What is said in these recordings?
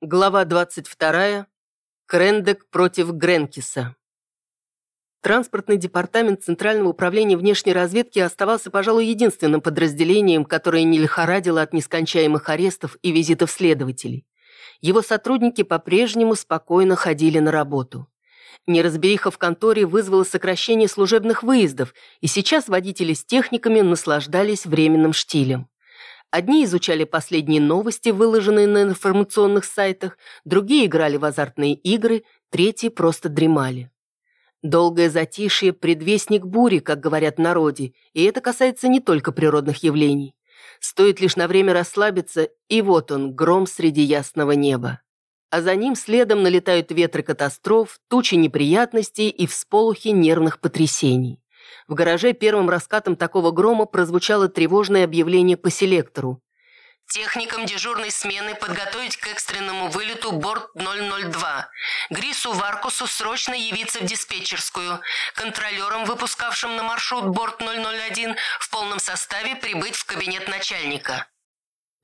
Глава 22. Крендек против Гренкиса. Транспортный департамент Центрального управления внешней разведки оставался, пожалуй, единственным подразделением, которое не лихорадило от нескончаемых арестов и визитов следователей. Его сотрудники по-прежнему спокойно ходили на работу. Неразбериха в конторе вызвала сокращение служебных выездов, и сейчас водители с техниками наслаждались временным штилем. Одни изучали последние новости, выложенные на информационных сайтах, другие играли в азартные игры, третьи просто дремали. Долгое затишье – предвестник бури, как говорят народе, и это касается не только природных явлений. Стоит лишь на время расслабиться, и вот он, гром среди ясного неба. А за ним следом налетают ветры катастроф, тучи неприятностей и всполухи нервных потрясений. В гараже первым раскатом такого грома прозвучало тревожное объявление по селектору. Техникам дежурной смены подготовить к экстренному вылету борт 002. Грису Варкусу срочно явиться в диспетчерскую. Контролерам, выпускавшим на маршрут борт 001, в полном составе прибыть в кабинет начальника.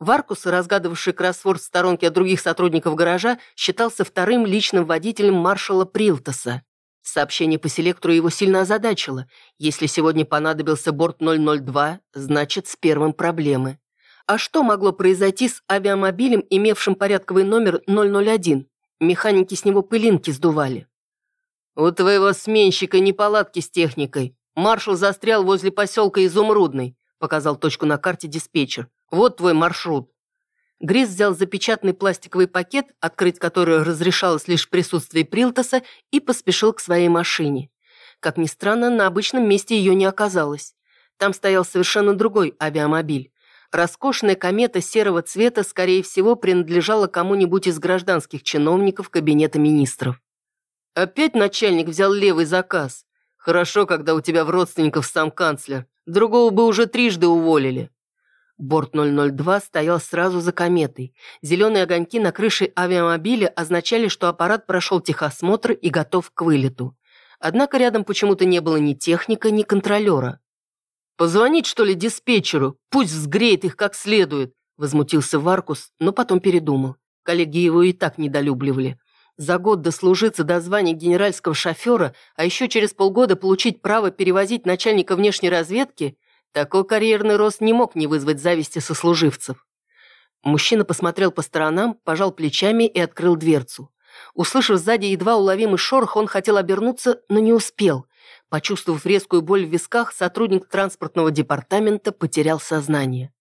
Варкус, разгадывавший кроссворд в сторонке от других сотрудников гаража, считался вторым личным водителем маршала Прилтоса. Сообщение по селектору его сильно озадачило. Если сегодня понадобился борт 002, значит, с первым проблемы. А что могло произойти с авиамобилем, имевшим порядковый номер 001? Механики с него пылинки сдували. «У твоего сменщика неполадки с техникой. Маршал застрял возле поселка Изумрудный», показал точку на карте диспетчер. «Вот твой маршрут». Грис взял запечатанный пластиковый пакет, открыть который разрешалось лишь в присутствии Прилтоса, и поспешил к своей машине. Как ни странно, на обычном месте ее не оказалось. Там стоял совершенно другой авиамобиль. Роскошная комета серого цвета, скорее всего, принадлежала кому-нибудь из гражданских чиновников Кабинета министров. Опять начальник взял левый заказ. Хорошо, когда у тебя в родственников сам канцлер. Другого бы уже трижды уволили. Борт 002 стоял сразу за кометой. Зеленые огоньки на крыше авиамобиля означали, что аппарат прошел техосмотр и готов к вылету. Однако рядом почему-то не было ни техника, ни контролера. «Позвонить, что ли, диспетчеру? Пусть сгреет их как следует», возмутился Варкус, но потом передумал. Коллеги его и так недолюбливали. За год дослужиться до звания генеральского шофера, а еще через полгода получить право перевозить начальника внешней разведки – такой карьерный рост не мог не вызвать зависти сослуживцев. Мужчина посмотрел по сторонам, пожал плечами и открыл дверцу. Услышав сзади едва уловимый шорох, он хотел обернуться, но не успел. Почувствовав резкую боль в висках, сотрудник транспортного департамента потерял сознание.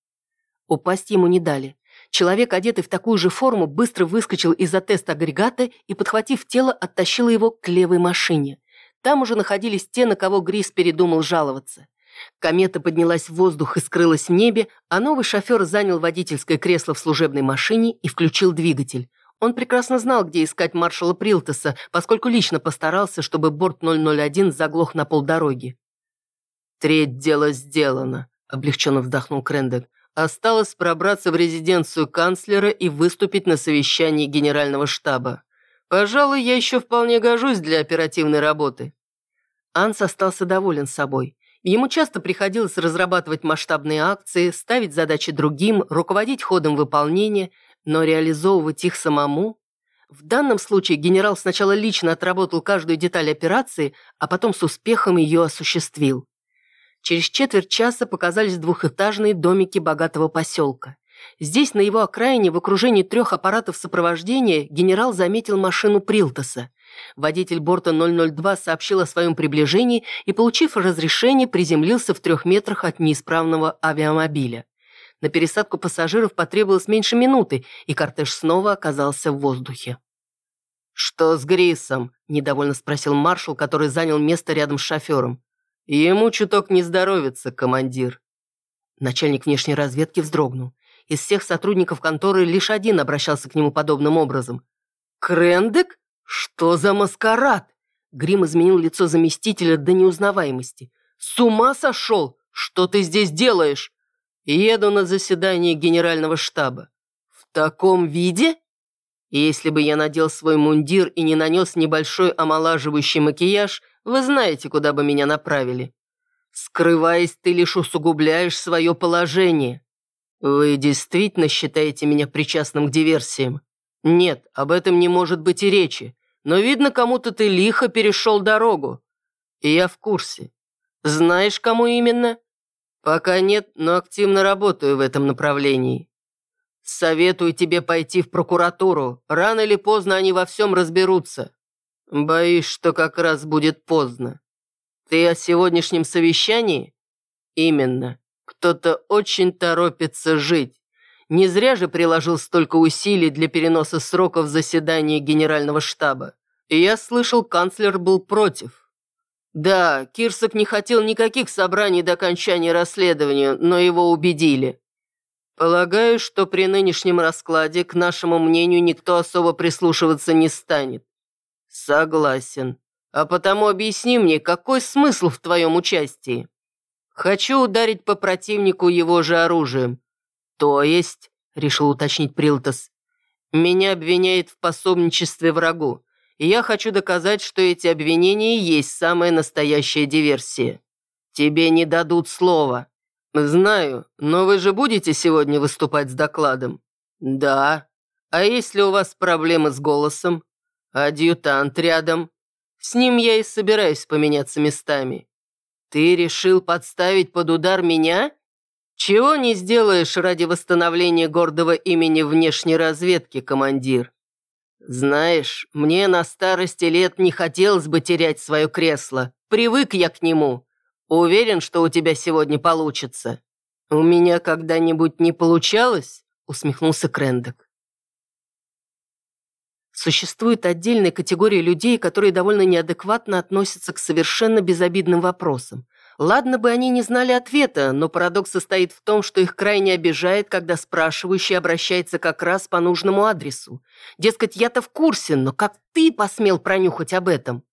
Упасть ему не дали. Человек, одетый в такую же форму, быстро выскочил из-за тест-агрегата и, подхватив тело, оттащил его к левой машине. Там уже находились те, на кого Грис передумал жаловаться. Комета поднялась в воздух и скрылась в небе, а новый шофер занял водительское кресло в служебной машине и включил двигатель. Он прекрасно знал, где искать маршала Прилтеса, поскольку лично постарался, чтобы борт 001 заглох на полдороги. «Треть дела сделано», — облегченно вздохнул Крендек. «Осталось пробраться в резиденцию канцлера и выступить на совещании генерального штаба. Пожалуй, я еще вполне гожусь для оперативной работы». Анс остался доволен собой. Ему часто приходилось разрабатывать масштабные акции, ставить задачи другим, руководить ходом выполнения, но реализовывать их самому... В данном случае генерал сначала лично отработал каждую деталь операции, а потом с успехом ее осуществил. Через четверть часа показались двухэтажные домики богатого поселка. Здесь, на его окраине, в окружении трех аппаратов сопровождения, генерал заметил машину Прилтоса. Водитель борта 002 сообщил о своем приближении и, получив разрешение, приземлился в трех метрах от неисправного авиамобиля. На пересадку пассажиров потребовалось меньше минуты, и кортеж снова оказался в воздухе. «Что с Грисом?» – недовольно спросил маршал, который занял место рядом с шофером. «Ему чуток не здоровится, командир». Начальник внешней разведки вздрогнул. Из всех сотрудников конторы лишь один обращался к нему подобным образом. «Крендек?» «Что за маскарад?» Грим изменил лицо заместителя до неузнаваемости. «С ума сошел? Что ты здесь делаешь?» «Еду на заседание генерального штаба». «В таком виде?» «Если бы я надел свой мундир и не нанес небольшой омолаживающий макияж, вы знаете, куда бы меня направили. Скрываясь, ты лишь усугубляешь свое положение. Вы действительно считаете меня причастным к диверсиям?» «Нет, об этом не может быть и речи. Но, видно, кому-то ты лихо перешел дорогу. И я в курсе. Знаешь, кому именно?» «Пока нет, но активно работаю в этом направлении. Советую тебе пойти в прокуратуру. Рано или поздно они во всем разберутся. Боюсь, что как раз будет поздно. Ты о сегодняшнем совещании? Именно. Кто-то очень торопится жить. Не зря же приложил столько усилий для переноса сроков заседания Генерального штаба. И я слышал, канцлер был против. Да, Кирсак не хотел никаких собраний до окончания расследования, но его убедили. Полагаю, что при нынешнем раскладе к нашему мнению никто особо прислушиваться не станет. Согласен. А потому объясни мне, какой смысл в твоем участии? Хочу ударить по противнику его же оружием. То есть, решил уточнить Прилтос, меня обвиняет в пособничестве врагу, и я хочу доказать, что эти обвинения и есть самая настоящая диверсия. Тебе не дадут слова. «Знаю, но вы же будете сегодня выступать с докладом?» «Да. А есть ли у вас проблемы с голосом? Адъютант рядом. С ним я и собираюсь поменяться местами. Ты решил подставить под удар меня? Чего не сделаешь ради восстановления гордого имени внешней разведки, командир? Знаешь, мне на старости лет не хотелось бы терять свое кресло. Привык я к нему. Уверен, что у тебя сегодня получится?» «У меня когда-нибудь не получалось?» — усмехнулся Крендек. Существует отдельная категория людей, которые довольно неадекватно относятся к совершенно безобидным вопросам. Ладно бы они не знали ответа, но парадокс состоит в том, что их крайне обижает, когда спрашивающий обращается как раз по нужному адресу. Дескать, я-то в курсе, но как ты посмел пронюхать об этом?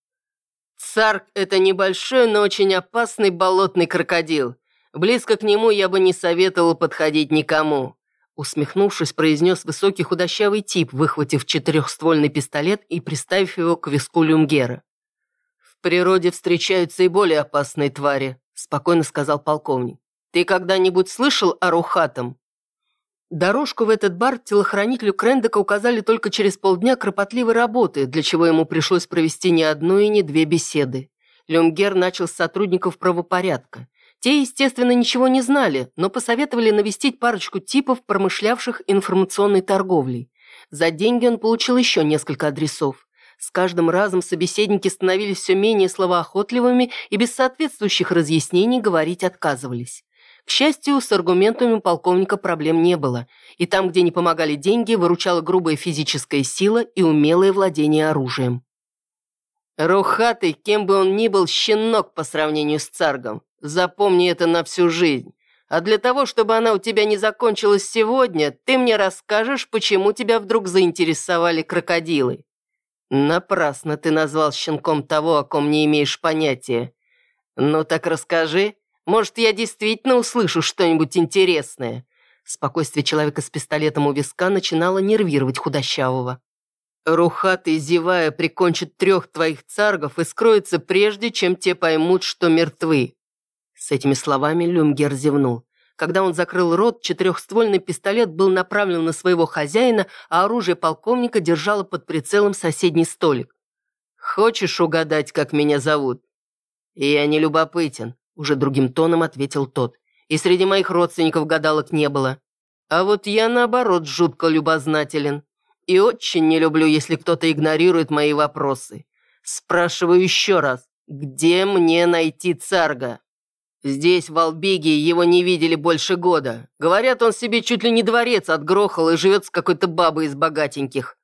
Царк – это небольшой, но очень опасный болотный крокодил. Близко к нему я бы не советовал подходить никому. Усмехнувшись, произнес высокий худощавый тип, выхватив четырехствольный пистолет и приставив его к виску Люмгера. «В природе встречаются и более опасные твари», – спокойно сказал полковник. «Ты когда-нибудь слышал о Рухатом?» Дорожку в этот бар телохранителю Крендека указали только через полдня кропотливой работы, для чего ему пришлось провести не одну и не две беседы. Люмгер начал с сотрудников правопорядка. Те, естественно, ничего не знали, но посоветовали навестить парочку типов, промышлявших информационной торговлей. За деньги он получил еще несколько адресов. С каждым разом собеседники становились все менее словоохотливыми и без соответствующих разъяснений говорить отказывались. К счастью, с аргументами полковника проблем не было, и там, где не помогали деньги, выручала грубая физическая сила и умелое владение оружием. Рухатый, кем бы он ни был, щенок по сравнению с царгом. Запомни это на всю жизнь. А для того, чтобы она у тебя не закончилась сегодня, ты мне расскажешь, почему тебя вдруг заинтересовали крокодилы. Напрасно ты назвал щенком того, о ком не имеешь понятия. Ну так расскажи, может, я действительно услышу что-нибудь интересное?» Спокойствие человека с пистолетом у виска начинало нервировать худощавого. «Рухатый, зевая, прикончит трех твоих царгов и скроется прежде, чем те поймут, что мертвы». С этими словами Люмгер зевнул. Когда он закрыл рот, четырехствольный пистолет был направлен на своего хозяина, а оружие полковника держало под прицелом соседний столик. «Хочешь угадать, как меня зовут?» «Я не любопытен уже другим тоном ответил тот. И среди моих родственников гадалок не было. А вот я, наоборот, жутко любознателен. И очень не люблю, если кто-то игнорирует мои вопросы. Спрашиваю еще раз, где мне найти царга? Здесь, в Албиге, его не видели больше года. Говорят, он себе чуть ли не дворец отгрохал и живет с какой-то бабой из богатеньких.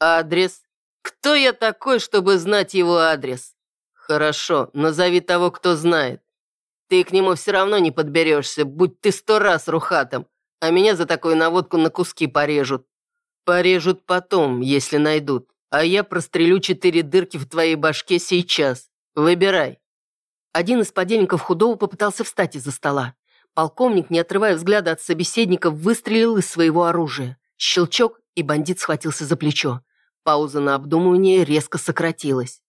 Адрес? Кто я такой, чтобы знать его адрес? Хорошо, назови того, кто знает. Ты к нему все равно не подберешься, будь ты сто раз рухатом, а меня за такую наводку на куски порежут. Порежут потом, если найдут, а я прострелю четыре дырки в твоей башке сейчас. Выбирай». Один из подельников худого попытался встать из-за стола. Полковник, не отрывая взгляда от собеседника, выстрелил из своего оружия. Щелчок, и бандит схватился за плечо. Пауза на обдумывание резко сократилась.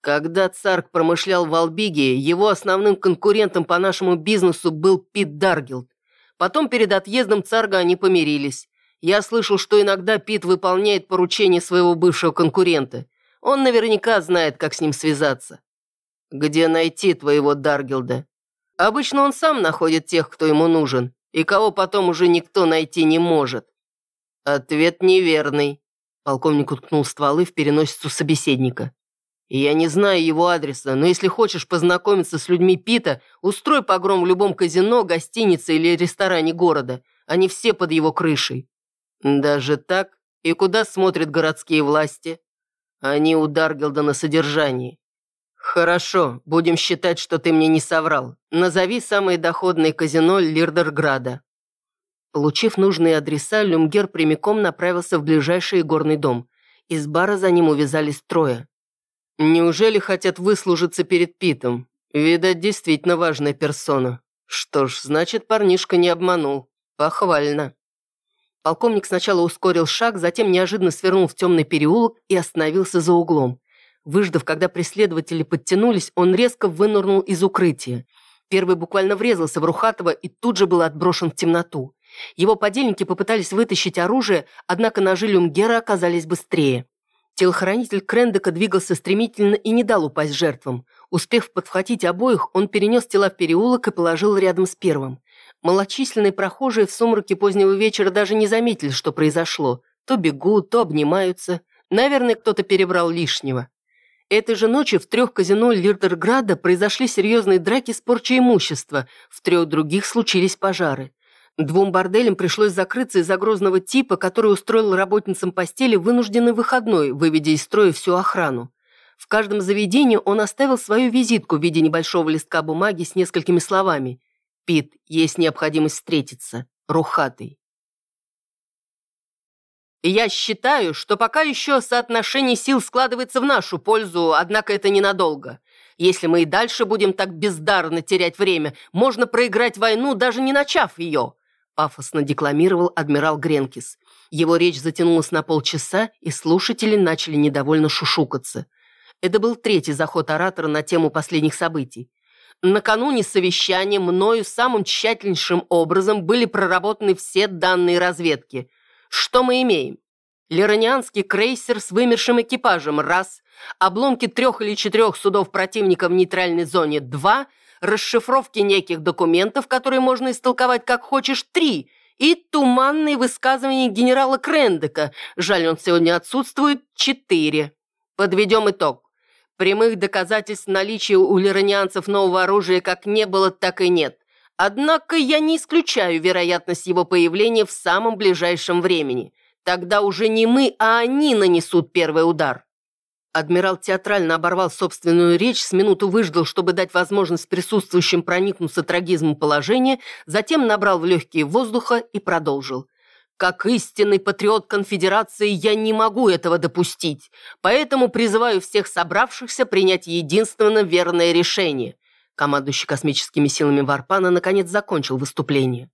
Когда Царк промышлял в Албиге, его основным конкурентом по нашему бизнесу был Пит Даргилд. Потом перед отъездом Царга они помирились. Я слышал, что иногда Пит выполняет поручения своего бывшего конкурента. Он наверняка знает, как с ним связаться. Где найти твоего Даргилда? Обычно он сам находит тех, кто ему нужен, и кого потом уже никто найти не может. Ответ неверный. Полковник уткнул стволы в переносицу собеседника. Я не знаю его адреса, но если хочешь познакомиться с людьми Пита, устрой погром в любом казино, гостинице или ресторане города. Они все под его крышей. Даже так? И куда смотрят городские власти? Они у Даргелда на содержании. Хорошо, будем считать, что ты мне не соврал. Назови самое доходное казино Лирдерграда. Получив нужные адреса, Люмгер прямиком направился в ближайший горный дом. Из бара за ним увязались трое. Неужели хотят выслужиться перед Питом? Видать, действительно важная персона. Что ж, значит, парнишка не обманул. Похвально. Полковник сначала ускорил шаг, затем неожиданно свернул в темный переулок и остановился за углом. Выждав, когда преследователи подтянулись, он резко вынырнул из укрытия. Первый буквально врезался в Рухатова и тут же был отброшен в темноту. Его подельники попытались вытащить оружие, однако ножи Люмгера оказались быстрее. Телохранитель Крендека двигался стремительно и не дал упасть жертвам. Успев подхватить обоих, он перенес тела в переулок и положил рядом с первым. Малочисленные прохожие в сумраке позднего вечера даже не заметили, что произошло. То бегут, то обнимаются. Наверное, кто-то перебрал лишнего. Этой же ночью в трех казино Лирдерграда произошли серьезные драки с порчей имущества, в трех других случились пожары. Двум борделям пришлось закрыться из-за грозного типа, который устроил работницам постели вынужденный выходной, выведя из строя всю охрану. В каждом заведении он оставил свою визитку в виде небольшого листка бумаги с несколькими словами. «Пит, есть необходимость встретиться. Рухатый». «Я считаю, что пока еще соотношение сил складывается в нашу пользу, однако это ненадолго. Если мы и дальше будем так бездарно терять время, можно проиграть войну, даже не начав ее», пафосно декламировал адмирал Гренкис. Его речь затянулась на полчаса, и слушатели начали недовольно шушукаться. Это был третий заход оратора на тему последних событий. Накануне совещания мною самым тщательнейшим образом были проработаны все данные разведки. Что мы имеем? Леронианский крейсер с вымершим экипажем – раз, обломки трех или четырех судов противника в нейтральной зоне – два – расшифровки неких документов, которые можно истолковать как хочешь, три, и туманные высказывания генерала Крендека, жаль, он сегодня отсутствует, четыре. Подведем итог. Прямых доказательств наличия у лиранианцев нового оружия как не было, так и нет. Однако я не исключаю вероятность его появления в самом ближайшем времени. Тогда уже не мы, а они нанесут первый удар. Адмирал театрально оборвал собственную речь, с минуту выждал, чтобы дать возможность присутствующим проникнуться трагизмом положения, затем набрал в легкие воздуха и продолжил. «Как истинный патриот конфедерации я не могу этого допустить, поэтому призываю всех собравшихся принять единственно верное решение». Командующий космическими силами Варпана наконец закончил выступление.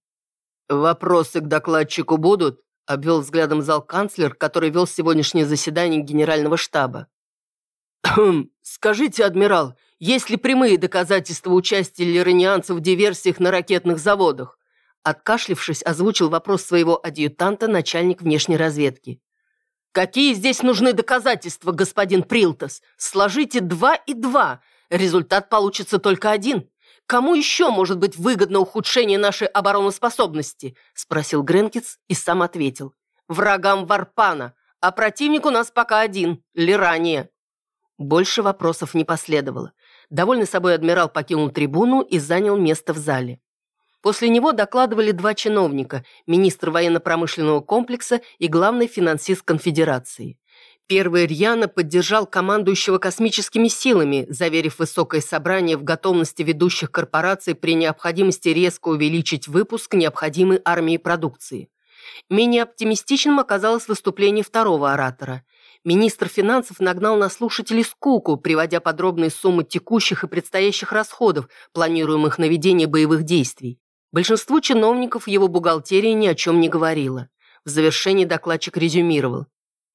«Вопросы к докладчику будут?» – обвел взглядом зал канцлер, который вел сегодняшнее заседание генерального штаба. «Скажите, адмирал, есть ли прямые доказательства участия лиранианцев в диверсиях на ракетных заводах?» Откашлившись, озвучил вопрос своего адъютанта начальник внешней разведки. «Какие здесь нужны доказательства, господин Прилтос? Сложите два и два. Результат получится только один. Кому еще может быть выгодно ухудшение нашей обороноспособности?» Спросил Гренкиц и сам ответил. «Врагам Варпана, а противник у нас пока один – Лирания». Больше вопросов не последовало. Довольный собой адмирал покинул трибуну и занял место в зале. После него докладывали два чиновника, министр военно-промышленного комплекса и главный финансист конфедерации. Первый рьяно поддержал командующего космическими силами, заверив высокое собрание в готовности ведущих корпораций при необходимости резко увеличить выпуск необходимой армии продукции. Менее оптимистичным оказалось выступление второго оратора – Министр финансов нагнал на слушателей скуку, приводя подробные суммы текущих и предстоящих расходов, планируемых на ведение боевых действий. Большинству чиновников его бухгалтерия ни о чем не говорила. В завершении докладчик резюмировал.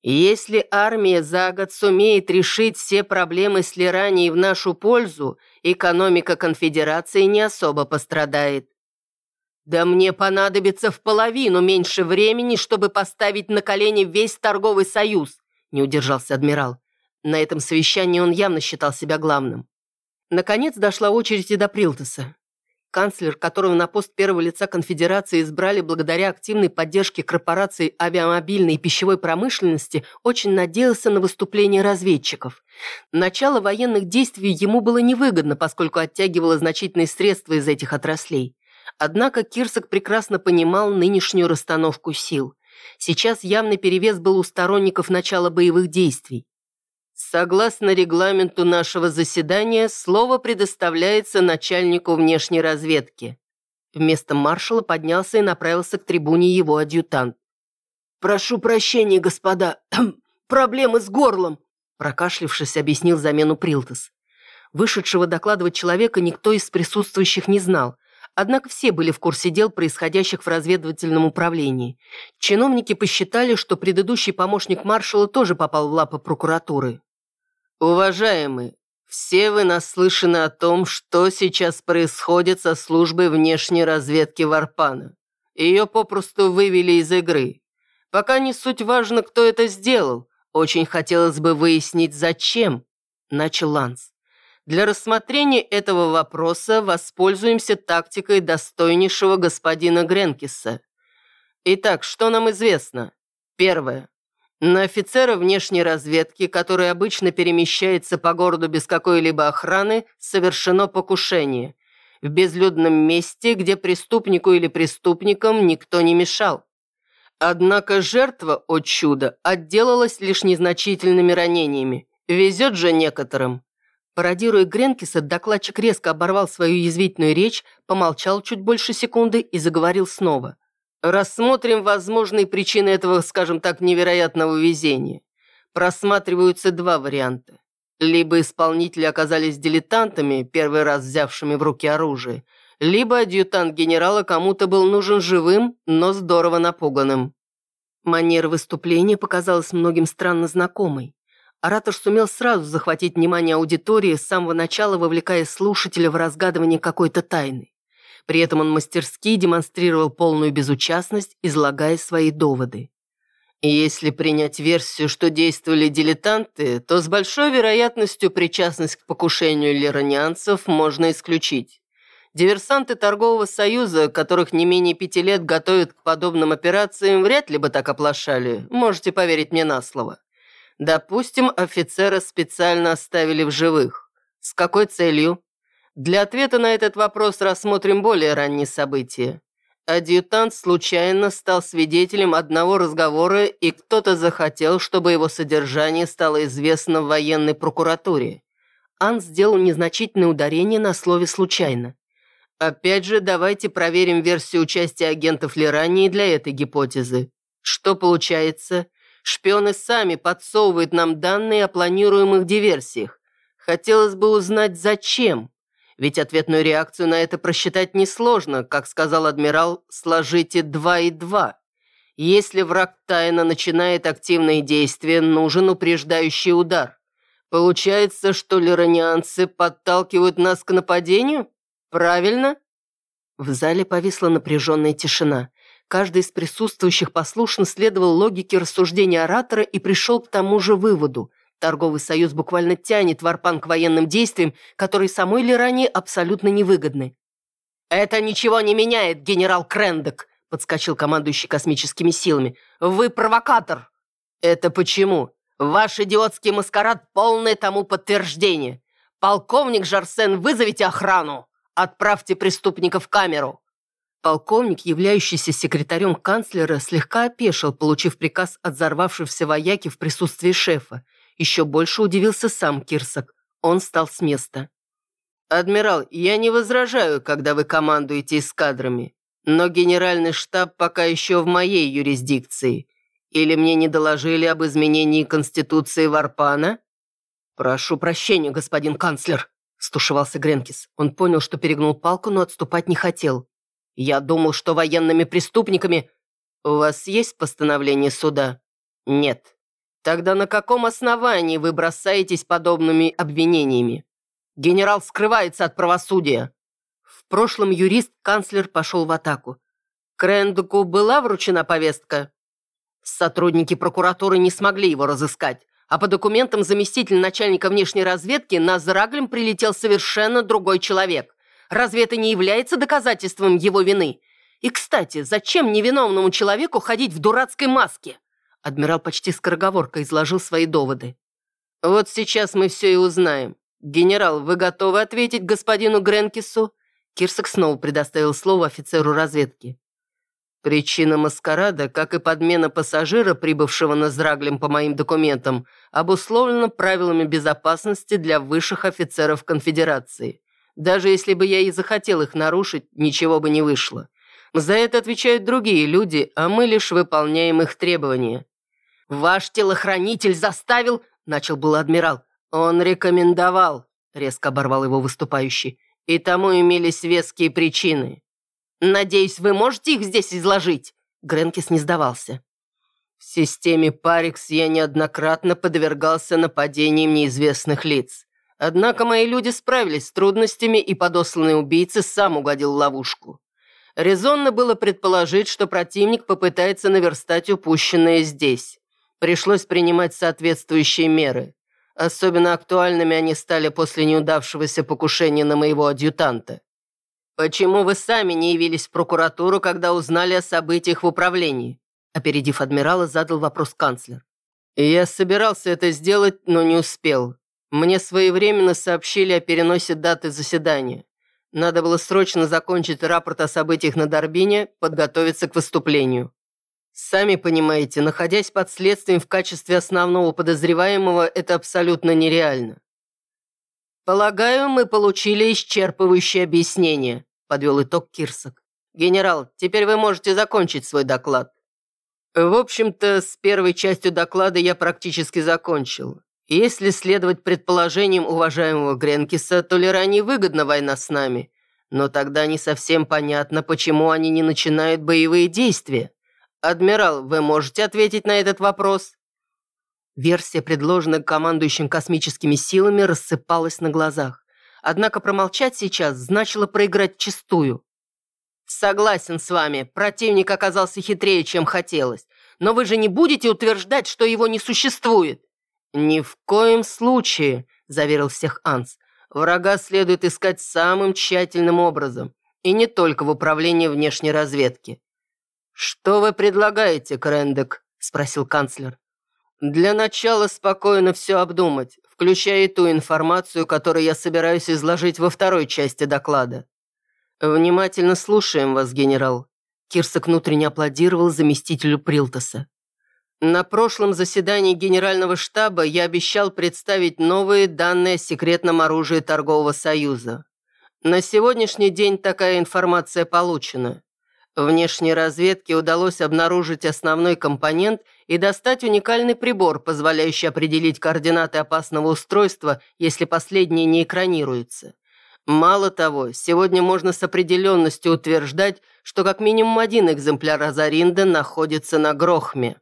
«Если армия за год сумеет решить все проблемы с Лиранией в нашу пользу, экономика конфедерации не особо пострадает». Да мне понадобится в половину меньше времени, чтобы поставить на колени весь торговый союз, не удержался адмирал. На этом совещании он явно считал себя главным. Наконец дошла очередь и до Прилтеса. Канцлер, которого на пост первого лица конфедерации избрали благодаря активной поддержке корпораций авиамобильной и пищевой промышленности, очень надеялся на выступление разведчиков. Начало военных действий ему было невыгодно, поскольку оттягивало значительные средства из этих отраслей. Однако Кирсак прекрасно понимал нынешнюю расстановку сил. Сейчас явный перевес был у сторонников начала боевых действий. Согласно регламенту нашего заседания, слово предоставляется начальнику внешней разведки. Вместо маршала поднялся и направился к трибуне его адъютант. «Прошу прощения, господа, проблемы с горлом», прокашлившись, объяснил замену Прилтес. Вышедшего докладывать человека никто из присутствующих не знал, однако все были в курсе дел, происходящих в разведывательном управлении. Чиновники посчитали, что предыдущий помощник маршала тоже попал в лапы прокуратуры. «Уважаемые, все вы наслышаны о том, что сейчас происходит со службой внешней разведки Варпана. Ее попросту вывели из игры. Пока не суть важно, кто это сделал. Очень хотелось бы выяснить, зачем», – начал Ланс. «Для рассмотрения этого вопроса воспользуемся тактикой достойнейшего господина Гренкиса. Итак, что нам известно? Первое. На офицера внешней разведки, который обычно перемещается по городу без какой-либо охраны, совершено покушение. В безлюдном месте, где преступнику или преступникам никто не мешал. Однако жертва, о чудо, отделалась лишь незначительными ранениями. Везет же некоторым. Пародируя Гренкиса, докладчик резко оборвал свою язвительную речь, помолчал чуть больше секунды и заговорил снова. Рассмотрим возможные причины этого, скажем так, невероятного везения. Просматриваются два варианта. Либо исполнители оказались дилетантами, первый раз взявшими в руки оружие, либо адъютант генерала кому-то был нужен живым, но здорово напуганным. Манера выступления показалась многим странно знакомой. Оратор сумел сразу захватить внимание аудитории, с самого начала вовлекая слушателя в разгадывание какой-то тайны. При этом он мастерски демонстрировал полную безучастность, излагая свои доводы. Если принять версию, что действовали дилетанты, то с большой вероятностью причастность к покушению лиранианцев можно исключить. Диверсанты торгового союза, которых не менее пяти лет готовят к подобным операциям, вряд ли бы так оплошали, можете поверить мне на слово. Допустим, офицера специально оставили в живых. С какой целью? Для ответа на этот вопрос рассмотрим более ранние события. Адъютант случайно стал свидетелем одного разговора, и кто-то захотел, чтобы его содержание стало известно в военной прокуратуре. Ан сделал незначительное ударение на слове «случайно». Опять же, давайте проверим версию участия агентов Лирании для этой гипотезы. Что получается? Шпионы сами подсовывают нам данные о планируемых диверсиях. Хотелось бы узнать, зачем. Ведь ответную реакцию на это просчитать несложно. Как сказал адмирал, сложите два и два. Если враг тайно начинает активные действия, нужен упреждающий удар. Получается, что лиранианцы подталкивают нас к нападению? Правильно? В зале повисла напряженная тишина. Каждый из присутствующих послушно следовал логике рассуждения оратора и пришел к тому же выводу – Торговый союз буквально тянет Варпан к военным действиям, которые самой Лиране абсолютно невыгодны. «Это ничего не меняет, генерал Крендек», — подскочил командующий космическими силами. «Вы провокатор!» «Это почему?» «Ваш идиотский маскарад — полное тому подтверждение. Полковник Жарсен, вызовите охрану! Отправьте преступника в камеру!» Полковник, являющийся секретарем канцлера, слегка опешил, получив приказ от взорвавшегося вояки в присутствии шефа. Еще больше удивился сам Кирсак. Он встал с места. «Адмирал, я не возражаю, когда вы командуете эскадрами, но генеральный штаб пока еще в моей юрисдикции. Или мне не доложили об изменении Конституции Варпана?» «Прошу прощения, господин канцлер», – стушевался Гренкис. Он понял, что перегнул палку, но отступать не хотел. «Я думал, что военными преступниками...» «У вас есть постановление суда?» «Нет». Тогда на каком основании вы бросаетесь подобными обвинениями? Генерал скрывается от правосудия. В прошлом юрист-канцлер пошел в атаку. Крендуку была вручена повестка? Сотрудники прокуратуры не смогли его разыскать, а по документам заместитель начальника внешней разведки на Зраглем прилетел совершенно другой человек. Разве это не является доказательством его вины? И, кстати, зачем невиновному человеку ходить в дурацкой маске? Адмирал почти скороговоркой изложил свои доводы. «Вот сейчас мы все и узнаем. Генерал, вы готовы ответить господину Гренкису?» Кирсак снова предоставил слово офицеру разведки. Причина маскарада, как и подмена пассажира, прибывшего на Зраглем по моим документам, обусловлена правилами безопасности для высших офицеров конфедерации. Даже если бы я и захотел их нарушить, ничего бы не вышло. За это отвечают другие люди, а мы лишь выполняем их требования. «Ваш телохранитель заставил...» — начал был адмирал. «Он рекомендовал», — резко оборвал его выступающий. «И тому имелись веские причины. Надеюсь, вы можете их здесь изложить?» Гренкис не сдавался. В системе Парикс я неоднократно подвергался нападениям неизвестных лиц. Однако мои люди справились с трудностями, и подосланный убийца сам угодил ловушку. Резонно было предположить, что противник попытается наверстать упущенное здесь. Пришлось принимать соответствующие меры. Особенно актуальными они стали после неудавшегося покушения на моего адъютанта. «Почему вы сами не явились в прокуратуру, когда узнали о событиях в управлении?» Опередив адмирала, задал вопрос канцлер. «Я собирался это сделать, но не успел. Мне своевременно сообщили о переносе даты заседания. Надо было срочно закончить рапорт о событиях на Дорбине, подготовиться к выступлению. Сами понимаете, находясь под следствием в качестве основного подозреваемого, это абсолютно нереально. «Полагаю, мы получили исчерпывающее объяснение», – подвел итог Кирсак. «Генерал, теперь вы можете закончить свой доклад». В общем-то, с первой частью доклада я практически закончил. Если следовать предположениям уважаемого Гренкиса, то Лиране выгодна война с нами. Но тогда не совсем понятно, почему они не начинают боевые действия. Адмирал, вы можете ответить на этот вопрос? Версия, предложенная командующим космическими силами, рассыпалась на глазах. Однако промолчать сейчас значило проиграть чистую. «Согласен с вами, противник оказался хитрее, чем хотелось. Но вы же не будете утверждать, что его не существует?» «Ни в коем случае», – заверил всех Анс. «Врага следует искать самым тщательным образом, и не только в управлении внешней разведки». «Что вы предлагаете, Крендек?» – спросил канцлер. «Для начала спокойно все обдумать, включая и ту информацию, которую я собираюсь изложить во второй части доклада. Внимательно слушаем вас, генерал». Кирсак внутренне аплодировал заместителю Прилтоса. На прошлом заседании Генерального штаба я обещал представить новые данные о секретном оружии Торгового Союза. На сегодняшний день такая информация получена. Внешней разведке удалось обнаружить основной компонент и достать уникальный прибор, позволяющий определить координаты опасного устройства, если последнее не экранируется. Мало того, сегодня можно с определенностью утверждать, что как минимум один экземпляр Азаринда находится на Грохме.